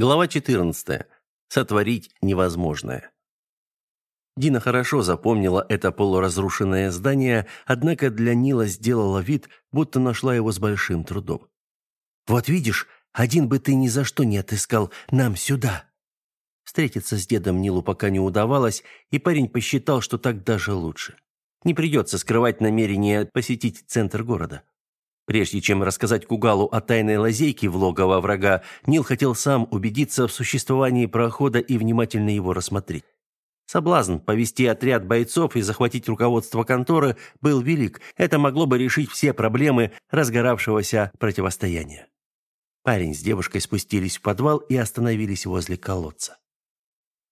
Глава 14. Сотворить невозможное. Дина хорошо запомнила это полуразрушенное здание, однако для Нила сделала вид, будто нашла его с большим трудом. «Вот видишь, один бы ты ни за что не отыскал нам сюда». Встретиться с дедом Нилу пока не удавалось, и парень посчитал, что так даже лучше. Не придется скрывать намерение посетить центр города. Прежде чем рассказать Кугалу о тайной лазейке в логово врага, Нил хотел сам убедиться в существовании прохода и внимательно его рассмотреть. Соблазн повести отряд бойцов и захватить руководство конторы был велик. Это могло бы решить все проблемы разгоравшегося противостояния. Парень с девушкой спустились в подвал и остановились возле колодца.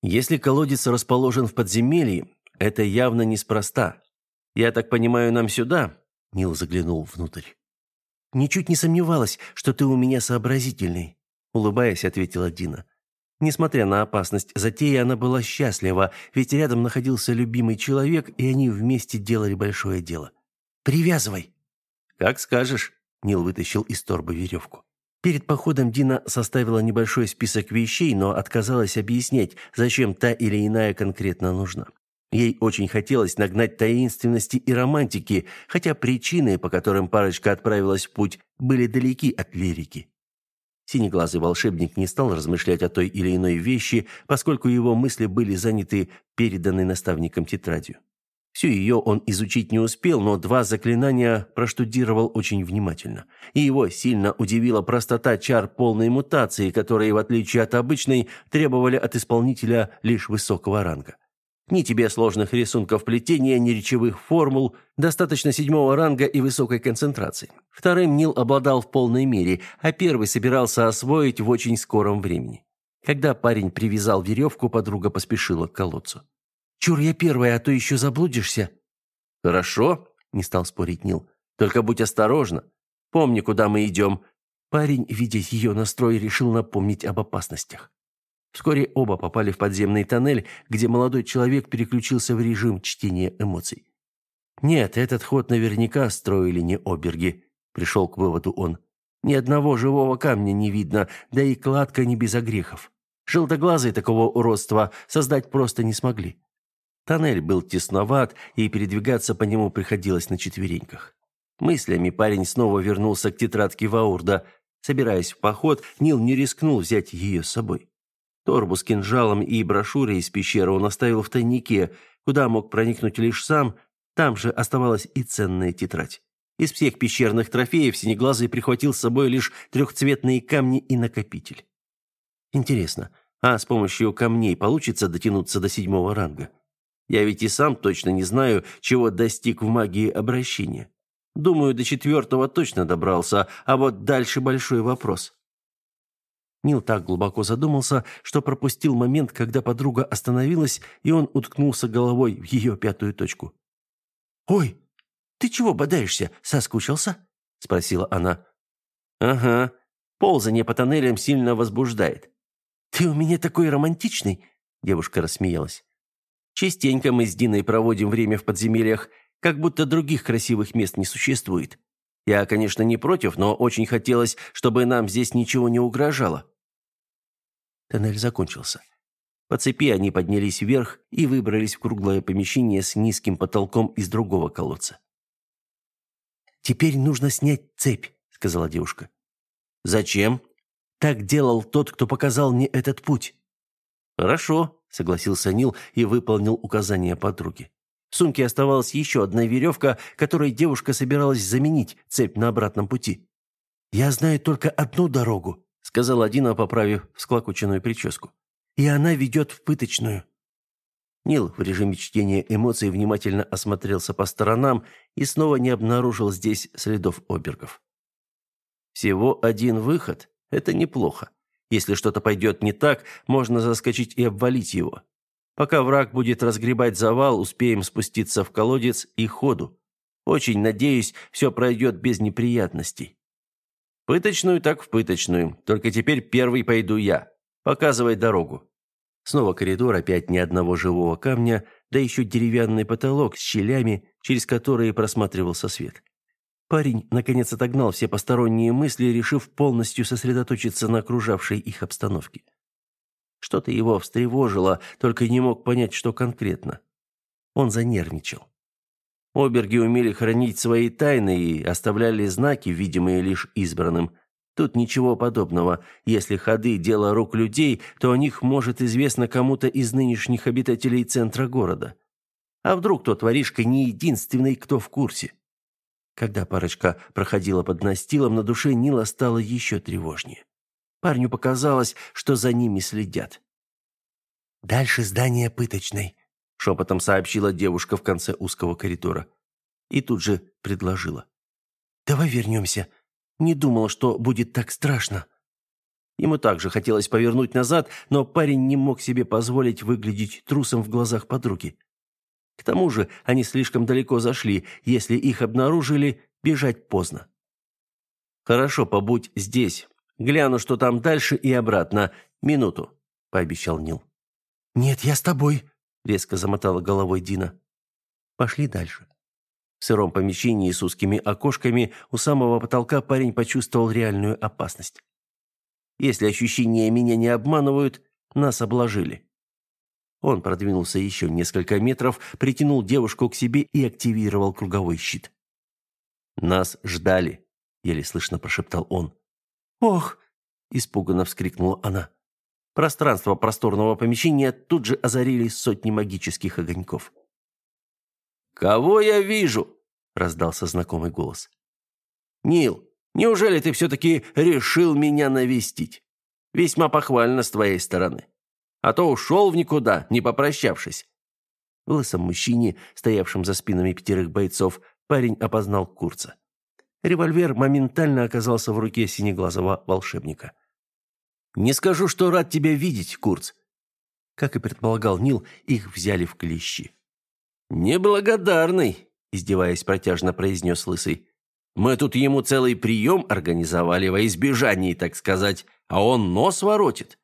Если колодец расположен в подземелье, это явно неспроста. Я так понимаю, нам сюда? Нил заглянул внутрь. «Ничуть не сомневалась, что ты у меня сообразительный», — улыбаясь, ответила Дина. Несмотря на опасность затеи, она была счастлива, ведь рядом находился любимый человек, и они вместе делали большое дело. «Привязывай!» «Как скажешь», — Нил вытащил из торбы веревку. Перед походом Дина составила небольшой список вещей, но отказалась объяснять, зачем та или иная конкретно нужна. Ей очень хотелось нагнать таинственности и романтики, хотя причины, по которым парочка отправилась в путь, были далеки от лирики. Синеглазый волшебник не стал размышлять о той или иной вещи, поскольку его мысли были заняты переданной наставником тетрадью. Всю ее он изучить не успел, но два заклинания проштудировал очень внимательно. И его сильно удивила простота чар полной мутации, которые, в отличие от обычной, требовали от исполнителя лишь высокого ранга. Ни тебе сложных рисунков плетения, ни речевых формул, достаточно седьмого ранга и высокой концентрации. Вторым Нил обладал в полной мере, а первый собирался освоить в очень скором времени. Когда парень привязал веревку, подруга поспешила к колодцу. «Чур я первая, а то еще заблудишься». «Хорошо», — не стал спорить Нил. «Только будь осторожна. Помни, куда мы идем». Парень, видя ее настрой, решил напомнить об опасностях. Вскоре оба попали в подземный тоннель, где молодой человек переключился в режим чтения эмоций. «Нет, этот ход наверняка строили не оберги», — пришел к выводу он. «Ни одного живого камня не видно, да и кладка не без огрехов. Желтоглазые такого уродства создать просто не смогли». Тоннель был тесноват, и передвигаться по нему приходилось на четвереньках. Мыслями парень снова вернулся к тетрадке Ваурда. Собираясь в поход, Нил не рискнул взять ее с собой. Торбу с кинжалом и брошюрой из пещеры он оставил в тайнике, куда мог проникнуть лишь сам, там же оставалась и ценная тетрадь. Из всех пещерных трофеев Синеглазый прихватил с собой лишь трехцветные камни и накопитель. Интересно, а с помощью камней получится дотянуться до седьмого ранга? Я ведь и сам точно не знаю, чего достиг в магии обращения. Думаю, до четвертого точно добрался, а вот дальше большой вопрос. Нил так глубоко задумался, что пропустил момент, когда подруга остановилась, и он уткнулся головой в ее пятую точку. «Ой, ты чего бодаешься? Соскучился?» – спросила она. «Ага, ползание по тоннелям сильно возбуждает». «Ты у меня такой романтичный!» – девушка рассмеялась. «Частенько мы с Диной проводим время в подземельях, как будто других красивых мест не существует. Я, конечно, не против, но очень хотелось, чтобы нам здесь ничего не угрожало». Тоннель закончился. По цепи они поднялись вверх и выбрались в круглое помещение с низким потолком из другого колодца. «Теперь нужно снять цепь», — сказала девушка. «Зачем?» «Так делал тот, кто показал мне этот путь». «Хорошо», — согласился Нил и выполнил указания подруги. В сумке оставалась еще одна веревка, которой девушка собиралась заменить цепь на обратном пути. «Я знаю только одну дорогу», сказал Дина, поправив склокоченную прическу. «И она ведет в пыточную». Нил в режиме чтения эмоций внимательно осмотрелся по сторонам и снова не обнаружил здесь следов обергов. Всего один выход – это неплохо. Если что-то пойдет не так, можно заскочить и обвалить его. Пока враг будет разгребать завал, успеем спуститься в колодец и ходу. Очень надеюсь, все пройдет без неприятностей. Пыточную так в пыточную, только теперь первый пойду я. Показывай дорогу. Снова коридор, опять ни одного живого камня, да еще деревянный потолок с щелями, через которые просматривался свет. Парень, наконец, отогнал все посторонние мысли, решив полностью сосредоточиться на окружавшей их обстановке. Что-то его встревожило, только не мог понять, что конкретно. Он занервничал. Оберги умели хранить свои тайны и оставляли знаки, видимые лишь избранным. Тут ничего подобного. Если ходы – дело рук людей, то о них может известно кому-то из нынешних обитателей центра города. А вдруг тот воришка не единственный, кто в курсе? Когда парочка проходила под настилом, на душе Нила стало еще тревожнее. Парню показалось, что за ними следят. «Дальше здание пыточной», — шепотом сообщила девушка в конце узкого коридора. И тут же предложила. «Давай вернемся. Не думала, что будет так страшно». Ему также хотелось повернуть назад, но парень не мог себе позволить выглядеть трусом в глазах подруги. К тому же они слишком далеко зашли, если их обнаружили, бежать поздно. «Хорошо, побудь здесь. Гляну, что там дальше и обратно. Минуту», — пообещал Нил. «Нет, я с тобой», — резко замотала головой Дина. Пошли дальше. В сыром помещении с узкими окошками у самого потолка парень почувствовал реальную опасность. Если ощущения меня не обманывают, нас обложили. Он продвинулся еще несколько метров, притянул девушку к себе и активировал круговой щит. «Нас ждали», — еле слышно прошептал он. «Ох!» – испуганно вскрикнула она. Пространство просторного помещения тут же озарили сотни магических огоньков. «Кого я вижу?» – раздался знакомый голос. «Нил, неужели ты все-таки решил меня навестить? Весьма похвально с твоей стороны. А то ушел в никуда, не попрощавшись». В лысом мужчине, стоявшем за спинами пятерых бойцов, парень опознал Курца. Револьвер моментально оказался в руке синеглазого волшебника. «Не скажу, что рад тебя видеть, Курц». Как и предполагал Нил, их взяли в клещи. «Неблагодарный», — издеваясь протяжно произнес Лысый. «Мы тут ему целый прием организовали во избежании, так сказать, а он нос воротит».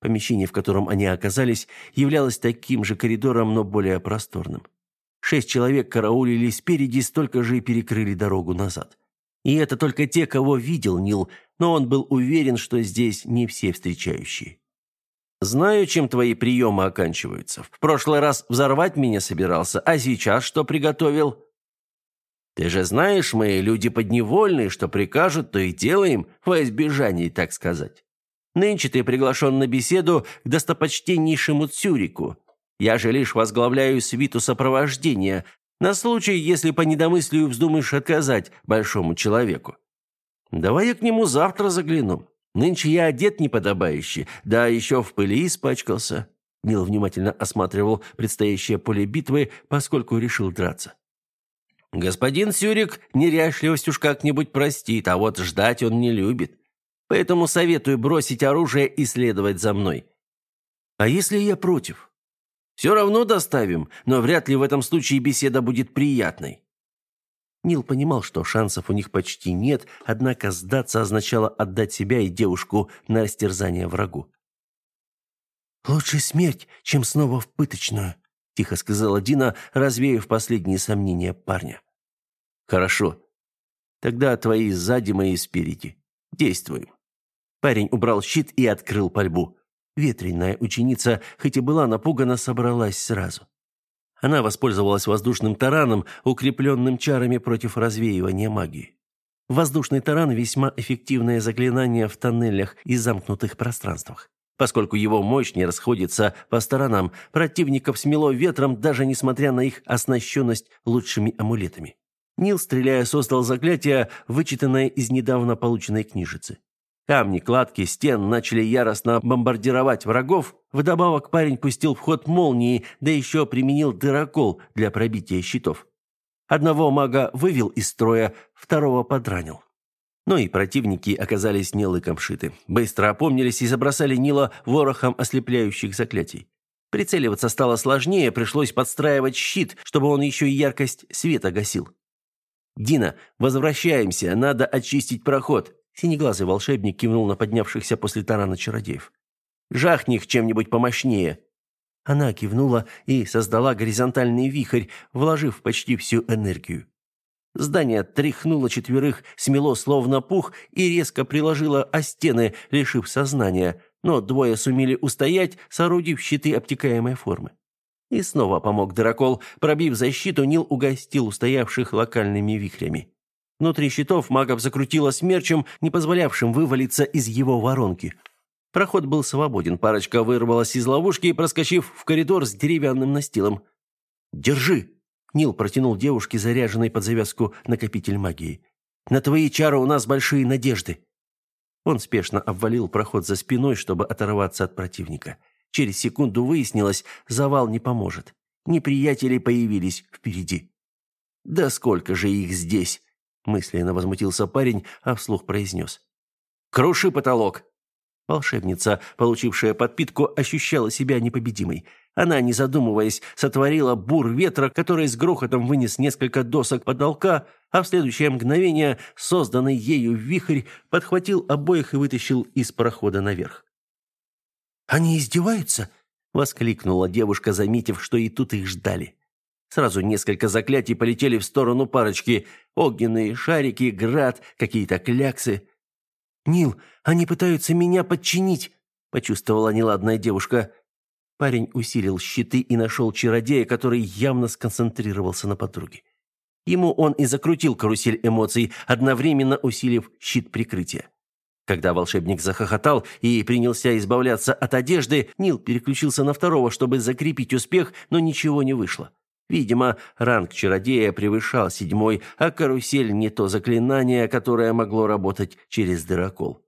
Помещение, в котором они оказались, являлось таким же коридором, но более просторным. Шесть человек караулили спереди, столько же и перекрыли дорогу назад. И это только те, кого видел Нил, но он был уверен, что здесь не все встречающие. «Знаю, чем твои приемы оканчиваются. В прошлый раз взорвать меня собирался, а сейчас что приготовил?» «Ты же знаешь, мы люди подневольные, что прикажут, то и делаем, во избежании, так сказать. Нынче ты приглашен на беседу к достопочтеннейшему Цюрику. Я же лишь возглавляю свиту сопровождения, на случай, если по недомыслию вздумаешь отказать большому человеку. Давай я к нему завтра загляну. Нынче я одет неподобающе, да еще в пыли испачкался». Нил внимательно осматривал предстоящее поле битвы, поскольку решил драться. «Господин Сюрик неряшливость уж как-нибудь простит, а вот ждать он не любит. Поэтому советую бросить оружие и следовать за мной». «А если я против?» Все равно доставим, но вряд ли в этом случае беседа будет приятной». Нил понимал, что шансов у них почти нет, однако сдаться означало отдать себя и девушку на растерзание врагу. «Лучше смерть, чем снова в пыточную», — тихо сказала Дина, развеяв последние сомнения парня. «Хорошо. Тогда твои сзади, мои спереди. Действуем». Парень убрал щит и открыл пальбу. Ветреная ученица, хоть и была напугана, собралась сразу. Она воспользовалась воздушным тараном, укрепленным чарами против развеивания магии. Воздушный таран – весьма эффективное заклинание в тоннелях и замкнутых пространствах. Поскольку его мощь не расходится по сторонам, противников смело ветром, даже несмотря на их оснащенность лучшими амулетами. Нил, стреляя, создал заклятие, вычитанное из недавно полученной книжицы. Камни, кладки, стен начали яростно бомбардировать врагов. Вдобавок парень пустил в ход молнии, да еще применил дырокол для пробития щитов. Одного мага вывел из строя, второго подранил. Но и противники оказались не лыком шиты. Быстро опомнились и забросали Нила ворохом ослепляющих заклятий. Прицеливаться стало сложнее, пришлось подстраивать щит, чтобы он еще и яркость света гасил. «Дина, возвращаемся, надо очистить проход», Синеглазый волшебник кивнул на поднявшихся после тарана чародеев. «Жахни их чем-нибудь помощнее!» Она кивнула и создала горизонтальный вихрь, вложив почти всю энергию. Здание тряхнуло четверых, смело словно пух и резко приложило о стены, лишив сознания. но двое сумели устоять, соорудив щиты обтекаемой формы. И снова помог Дракол. Пробив защиту, Нил угостил устоявших локальными вихрями. Внутри щитов магов закрутило смерчем, не позволявшим вывалиться из его воронки. Проход был свободен, парочка вырвалась из ловушки, проскочив в коридор с деревянным настилом. «Держи!» — Нил протянул девушке заряженный под завязку накопитель магии. «На твои чары у нас большие надежды!» Он спешно обвалил проход за спиной, чтобы оторваться от противника. Через секунду выяснилось, завал не поможет. Неприятели появились впереди. «Да сколько же их здесь!» Мысленно возмутился парень, а вслух произнес. «Круши потолок!» Волшебница, получившая подпитку, ощущала себя непобедимой. Она, не задумываясь, сотворила бур ветра, который с грохотом вынес несколько досок потолка, а в следующее мгновение созданный ею вихрь подхватил обоих и вытащил из прохода наверх. «Они издеваются?» — воскликнула девушка, заметив, что и тут их ждали. Сразу несколько заклятий полетели в сторону парочки. Огненные шарики, град, какие-то кляксы. «Нил, они пытаются меня подчинить!» — почувствовала неладная девушка. Парень усилил щиты и нашел чародея, который явно сконцентрировался на подруге. Ему он и закрутил карусель эмоций, одновременно усилив щит прикрытия. Когда волшебник захохотал и принялся избавляться от одежды, Нил переключился на второго, чтобы закрепить успех, но ничего не вышло. Видимо, ранг чародея превышал седьмой, а карусель не то заклинание, которое могло работать через дырокол.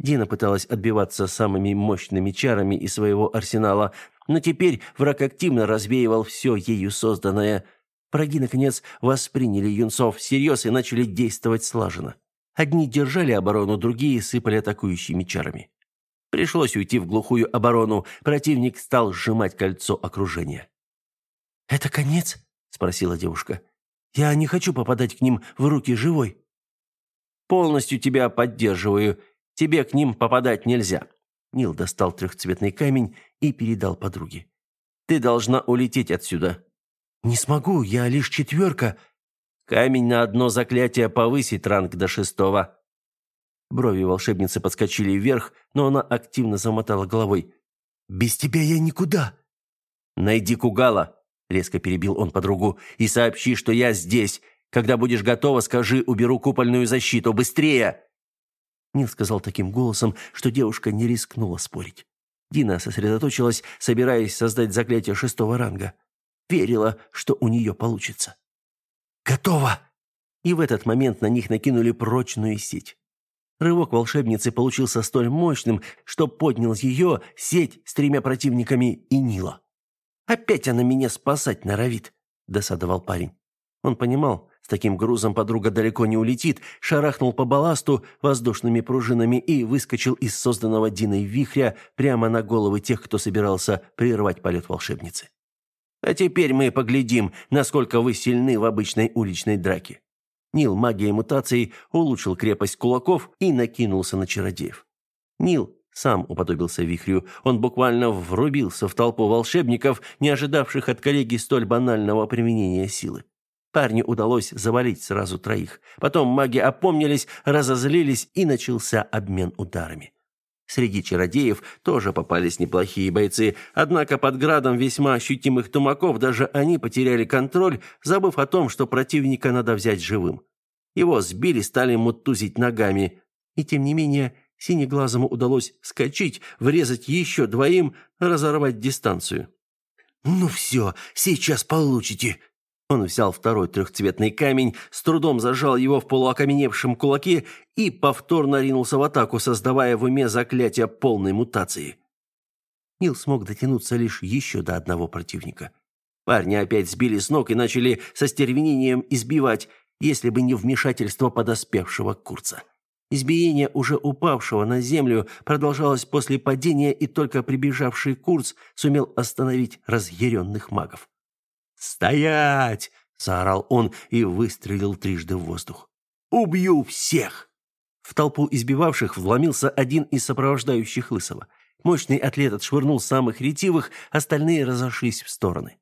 Дина пыталась отбиваться самыми мощными чарами из своего арсенала, но теперь враг активно развеивал все ею созданное. Враги, наконец, восприняли юнцов всерьез и начали действовать слаженно. Одни держали оборону, другие сыпали атакующими чарами. Пришлось уйти в глухую оборону. Противник стал сжимать кольцо окружения. «Это конец?» – спросила девушка. «Я не хочу попадать к ним в руки живой». «Полностью тебя поддерживаю. Тебе к ним попадать нельзя». Нил достал трехцветный камень и передал подруге. «Ты должна улететь отсюда». «Не смогу, я лишь четверка», Камень на одно заклятие повысит ранг до шестого. Брови волшебницы подскочили вверх, но она активно замотала головой. «Без тебя я никуда!» «Найди Кугала!» — резко перебил он подругу. «И сообщи, что я здесь. Когда будешь готова, скажи, уберу купольную защиту. Быстрее!» Нил сказал таким голосом, что девушка не рискнула спорить. Дина сосредоточилась, собираясь создать заклятие шестого ранга. Верила, что у нее получится. «Готово!» И в этот момент на них накинули прочную сеть. Рывок волшебницы получился столь мощным, что поднял ее, сеть с тремя противниками и Нила. «Опять она меня спасать норовит», — досадовал парень. Он понимал, с таким грузом подруга далеко не улетит, шарахнул по балласту воздушными пружинами и выскочил из созданного Диной вихря прямо на головы тех, кто собирался прервать полет волшебницы. А теперь мы поглядим, насколько вы сильны в обычной уличной драке. Нил магией мутаций улучшил крепость кулаков и накинулся на чародеев. Нил сам уподобился вихрю. Он буквально врубился в толпу волшебников, не ожидавших от коллеги столь банального применения силы. Парню удалось завалить сразу троих. Потом маги опомнились, разозлились, и начался обмен ударами. Среди чародеев тоже попались неплохие бойцы, однако под градом весьма ощутимых тумаков даже они потеряли контроль, забыв о том, что противника надо взять живым. Его сбили, стали мутузить ногами. И тем не менее, синеглазому удалось скачить, врезать еще двоим, разорвать дистанцию. «Ну все, сейчас получите!» Он взял второй трехцветный камень, с трудом зажал его в полуокаменевшем кулаке и повторно ринулся в атаку, создавая в уме заклятие полной мутации. Нил смог дотянуться лишь еще до одного противника. Парни опять сбили с ног и начали со стервенением избивать, если бы не вмешательство подоспевшего курца. Избиение уже упавшего на землю продолжалось после падения, и только прибежавший Курц сумел остановить разъяренных магов. «Стоять!» – заорал он и выстрелил трижды в воздух. «Убью всех!» В толпу избивавших вломился один из сопровождающих Лысого. Мощный атлет отшвырнул самых ретивых, остальные разошлись в стороны.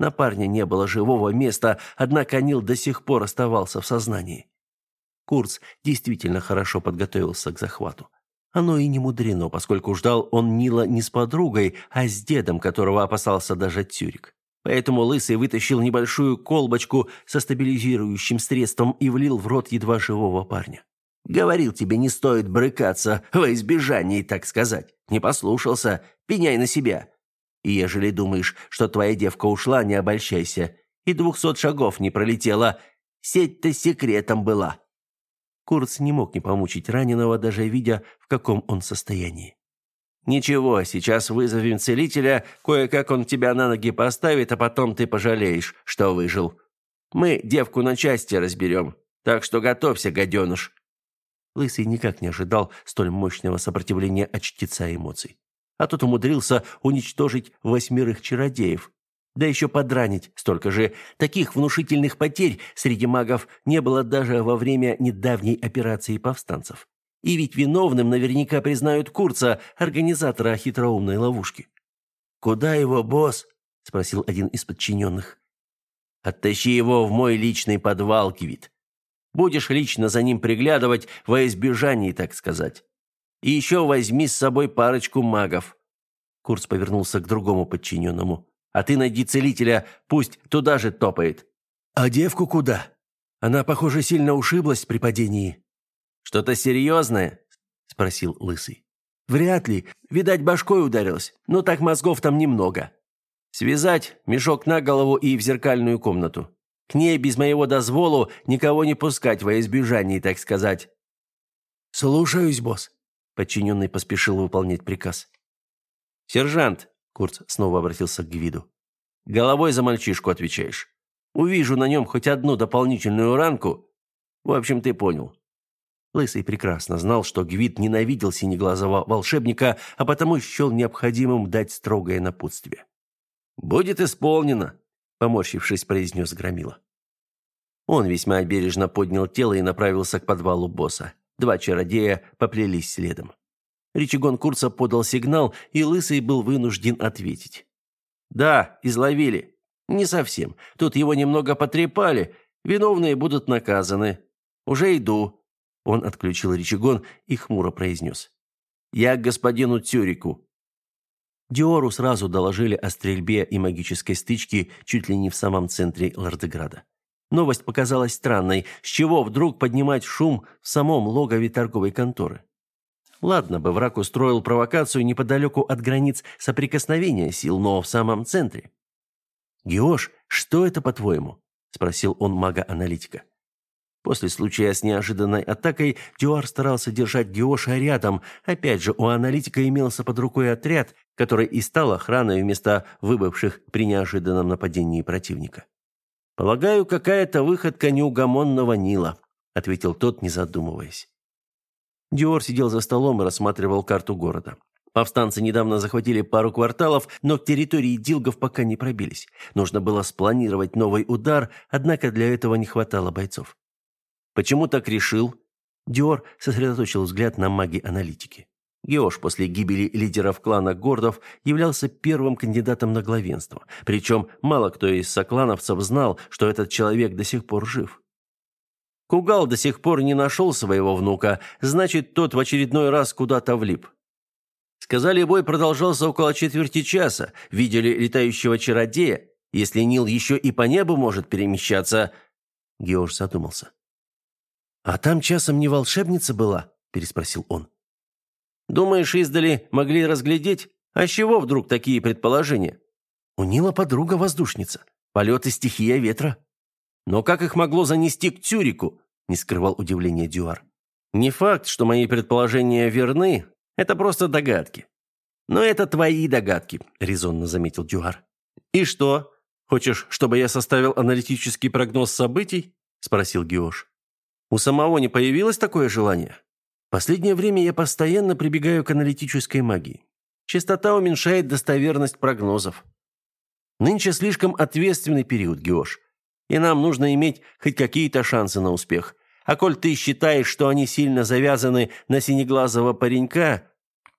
На парня не было живого места, однако Нил до сих пор оставался в сознании. Курц действительно хорошо подготовился к захвату. Оно и не мудрено, поскольку ждал он Нила не с подругой, а с дедом, которого опасался даже Тюрик. Поэтому Лысый вытащил небольшую колбочку со стабилизирующим средством и влил в рот едва живого парня. «Говорил тебе, не стоит брыкаться, во избежание, так сказать. Не послушался, пеняй на себя. И ежели думаешь, что твоя девка ушла, не обольщайся. И двухсот шагов не пролетела. Сеть-то секретом была». Курц не мог не помучить раненого, даже видя, в каком он состоянии. «Ничего, сейчас вызовем целителя, кое-как он тебя на ноги поставит, а потом ты пожалеешь, что выжил. Мы девку на части разберем, так что готовься, гаденыш». Лысый никак не ожидал столь мощного сопротивления от чтеца эмоций. А тот умудрился уничтожить восьмерых чародеев, да еще подранить столько же. Таких внушительных потерь среди магов не было даже во время недавней операции повстанцев. И ведь виновным наверняка признают Курца, организатора хитроумной ловушки. «Куда его босс?» – спросил один из подчиненных. «Оттащи его в мой личный подвал, Квит. Будешь лично за ним приглядывать во избежании, так сказать. И еще возьми с собой парочку магов». Курц повернулся к другому подчиненному. «А ты найди целителя, пусть туда же топает». «А девку куда? Она, похоже, сильно ушиблась при падении». «Что-то серьезное?» – спросил Лысый. «Вряд ли. Видать, башкой ударилась. Но так мозгов там немного». «Связать, мешок на голову и в зеркальную комнату. К ней без моего дозволу никого не пускать во избежание, так сказать». «Слушаюсь, босс», – подчиненный поспешил выполнять приказ. «Сержант», – Курц снова обратился к Гвиду, – «головой за мальчишку отвечаешь. Увижу на нем хоть одну дополнительную ранку. В общем, ты понял. Лысый прекрасно знал, что Гвид ненавидел синеглазого волшебника, а потому счел необходимым дать строгое напутствие. «Будет исполнено», — поморщившись, произнес Громила. Он весьма бережно поднял тело и направился к подвалу босса. Два чародея поплелись следом. Ричигон Курца подал сигнал, и Лысый был вынужден ответить. «Да, изловили. Не совсем. Тут его немного потрепали. Виновные будут наказаны. Уже иду. Он отключил рычагон и хмуро произнес. «Я к господину Тюрику». Диору сразу доложили о стрельбе и магической стычке чуть ли не в самом центре Лордеграда. Новость показалась странной. С чего вдруг поднимать шум в самом логове торговой конторы? Ладно бы враг устроил провокацию неподалеку от границ соприкосновения сил, но в самом центре. «Геош, что это, по-твоему?» – спросил он мага-аналитика. После случая с неожиданной атакой Дюар старался держать Геоша рядом. Опять же, у аналитика имелся под рукой отряд, который и стал охраной вместо выбывших при неожиданном нападении противника. «Полагаю, какая-то выходка неугомонного Нила», — ответил тот, не задумываясь. Диор сидел за столом и рассматривал карту города. Повстанцы недавно захватили пару кварталов, но к территории Дилгов пока не пробились. Нужно было спланировать новый удар, однако для этого не хватало бойцов. Почему так решил? Диор сосредоточил взгляд на маги-аналитики. Геош после гибели лидеров клана Гордов являлся первым кандидатом на главенство. Причем мало кто из соклановцев знал, что этот человек до сих пор жив. Кугал до сих пор не нашел своего внука, значит, тот в очередной раз куда-то влип. Сказали, бой продолжался около четверти часа. Видели летающего чародея. Если Нил еще и по небу может перемещаться... Геош задумался. «А там часом не волшебница была?» – переспросил он. «Думаешь, издали могли разглядеть? А с чего вдруг такие предположения?» «У Нила подруга воздушница. Полеты стихия ветра». «Но как их могло занести к Тюрику?» – не скрывал удивления Дюар. «Не факт, что мои предположения верны. Это просто догадки». «Но это твои догадки», – резонно заметил Дюар. «И что? Хочешь, чтобы я составил аналитический прогноз событий?» – спросил Геош. У самого не появилось такое желание? Последнее время я постоянно прибегаю к аналитической магии. Частота уменьшает достоверность прогнозов. Нынче слишком ответственный период, Геош, и нам нужно иметь хоть какие-то шансы на успех. А коль ты считаешь, что они сильно завязаны на синеглазого паренька,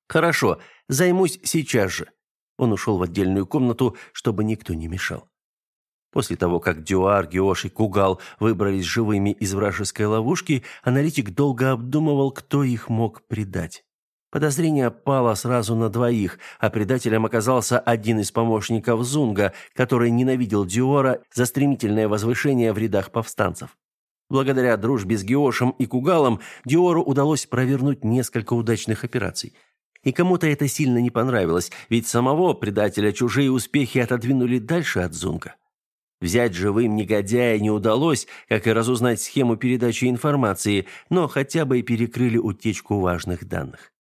хорошо, займусь сейчас же. Он ушел в отдельную комнату, чтобы никто не мешал. После того, как Дюар, Геош и Кугал выбрались живыми из вражеской ловушки, аналитик долго обдумывал, кто их мог предать. Подозрение пало сразу на двоих, а предателем оказался один из помощников Зунга, который ненавидел Диора за стремительное возвышение в рядах повстанцев. Благодаря дружбе с Геошем и Кугалом Диору удалось провернуть несколько удачных операций. И кому-то это сильно не понравилось, ведь самого предателя чужие успехи отодвинули дальше от Зунга. Взять живым негодяя не удалось, как и разузнать схему передачи информации, но хотя бы и перекрыли утечку важных данных.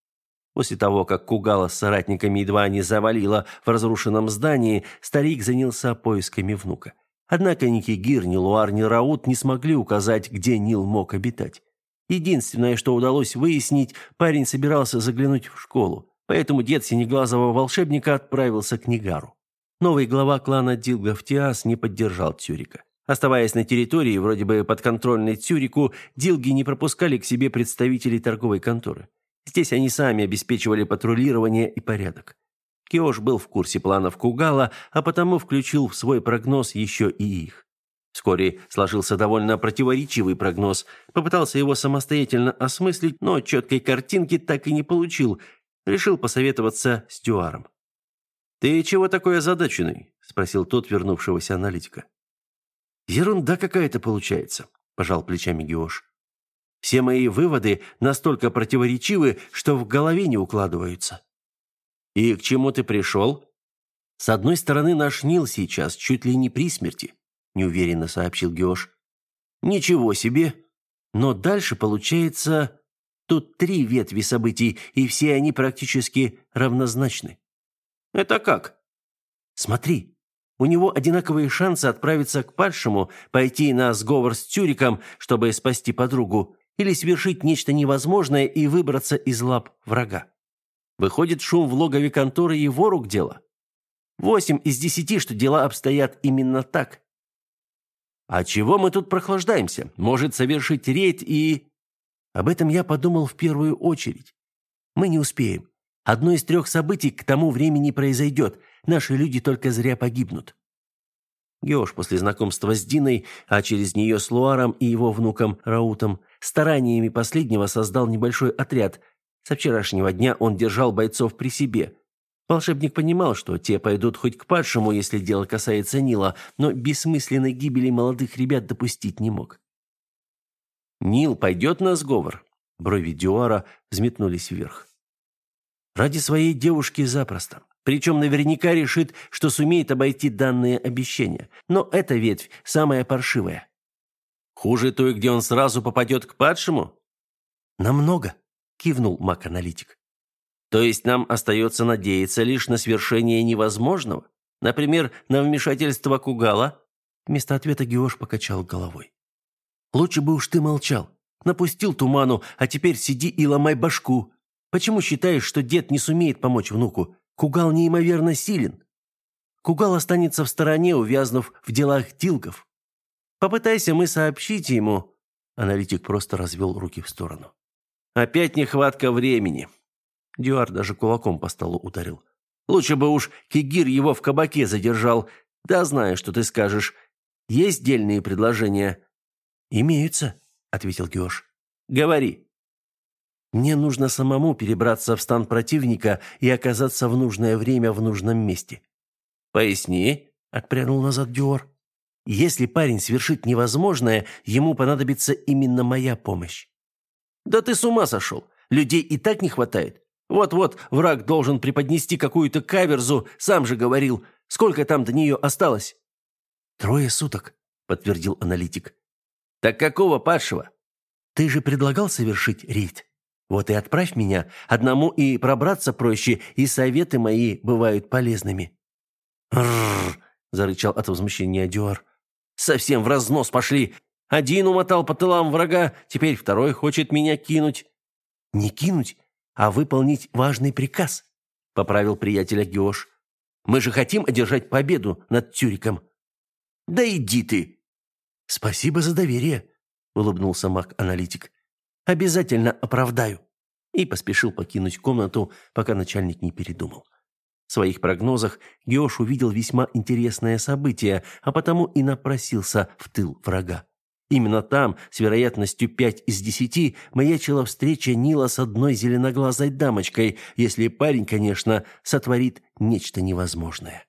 После того, как Кугала с соратниками едва не завалила в разрушенном здании, старик занялся поисками внука. Однако ни Кигир, ни Луар, ни Раут не смогли указать, где Нил мог обитать. Единственное, что удалось выяснить, парень собирался заглянуть в школу, поэтому дед синеглазого волшебника отправился к Нигару. Новый глава клана Дилгов Тиас не поддержал Тюрика. Оставаясь на территории, вроде бы подконтрольной Тюрику, Дилги не пропускали к себе представителей торговой конторы. Здесь они сами обеспечивали патрулирование и порядок. Киош был в курсе планов Кугала, а потому включил в свой прогноз еще и их. Вскоре сложился довольно противоречивый прогноз. Попытался его самостоятельно осмыслить, но четкой картинки так и не получил. Решил посоветоваться с Дюаром. «Ты чего такой озадаченный?» – спросил тот вернувшегося аналитика. «Ерунда какая-то получается», – пожал плечами Геош. «Все мои выводы настолько противоречивы, что в голове не укладываются». «И к чему ты пришел?» «С одной стороны, наш Нил сейчас чуть ли не при смерти», – неуверенно сообщил Геош. «Ничего себе! Но дальше получается...» Тут три ветви событий, и все они практически равнозначны. Это как? Смотри, у него одинаковые шансы отправиться к падшему, пойти на сговор с Тюриком, чтобы спасти подругу, или совершить нечто невозможное и выбраться из лап врага. Выходит, шум в логове конторы его рук дело. Восемь из десяти, что дела обстоят именно так. А чего мы тут прохлаждаемся? Может, совершить рейд и... Об этом я подумал в первую очередь. Мы не успеем. Одно из трех событий к тому времени произойдет. Наши люди только зря погибнут. Геош после знакомства с Диной, а через нее с Луаром и его внуком Раутом, стараниями последнего создал небольшой отряд. Со вчерашнего дня он держал бойцов при себе. Волшебник понимал, что те пойдут хоть к падшему, если дело касается Нила, но бессмысленной гибели молодых ребят допустить не мог. «Нил пойдет на сговор?» Брови Дюара взметнулись вверх. Ради своей девушки запросто. Причем наверняка решит, что сумеет обойти данные обещания. Но эта ветвь самая паршивая. Хуже той, где он сразу попадет к падшему? Намного, кивнул маг-аналитик. То есть нам остается надеяться лишь на свершение невозможного? Например, на вмешательство Кугала? Вместо ответа Геош покачал головой. Лучше бы уж ты молчал. Напустил туману, а теперь сиди и ломай башку. Почему считаешь, что дед не сумеет помочь внуку? Кугал неимоверно силен. Кугал останется в стороне, увязнув в делах Тилков. Попытайся мы сообщить ему...» Аналитик просто развел руки в сторону. «Опять нехватка времени». Дюар даже кулаком по столу ударил. «Лучше бы уж Кигир его в кабаке задержал. Да знаю, что ты скажешь. Есть дельные предложения?» «Имеются», — ответил Геош. «Говори». Мне нужно самому перебраться в стан противника и оказаться в нужное время в нужном месте. Поясни, отпрянул назад Дюор. Если парень совершит невозможное, ему понадобится именно моя помощь. Да ты с ума сошел. Людей и так не хватает. Вот-вот враг должен преподнести какую-то каверзу, сам же говорил. Сколько там до нее осталось? Трое суток, подтвердил аналитик. Так какого падшего? Ты же предлагал совершить рейд. Вот и отправь меня. Одному и пробраться проще, и советы мои бывают полезными». «Рррр!» – зарычал от возмущения Дюар. «Совсем в разнос пошли. Один умотал по тылам врага, теперь второй хочет меня кинуть». «Не кинуть, а выполнить важный приказ», – поправил приятеля Геош. «Мы же хотим одержать победу над Тюриком». «Да иди ты!» «Спасибо за доверие», – улыбнулся маг-аналитик. Обязательно оправдаю!» И поспешил покинуть комнату, пока начальник не передумал. В своих прогнозах Геош увидел весьма интересное событие, а потому и напросился в тыл врага. Именно там, с вероятностью 5 из 10, маячила встреча Нила с одной зеленоглазой дамочкой, если парень, конечно, сотворит нечто невозможное.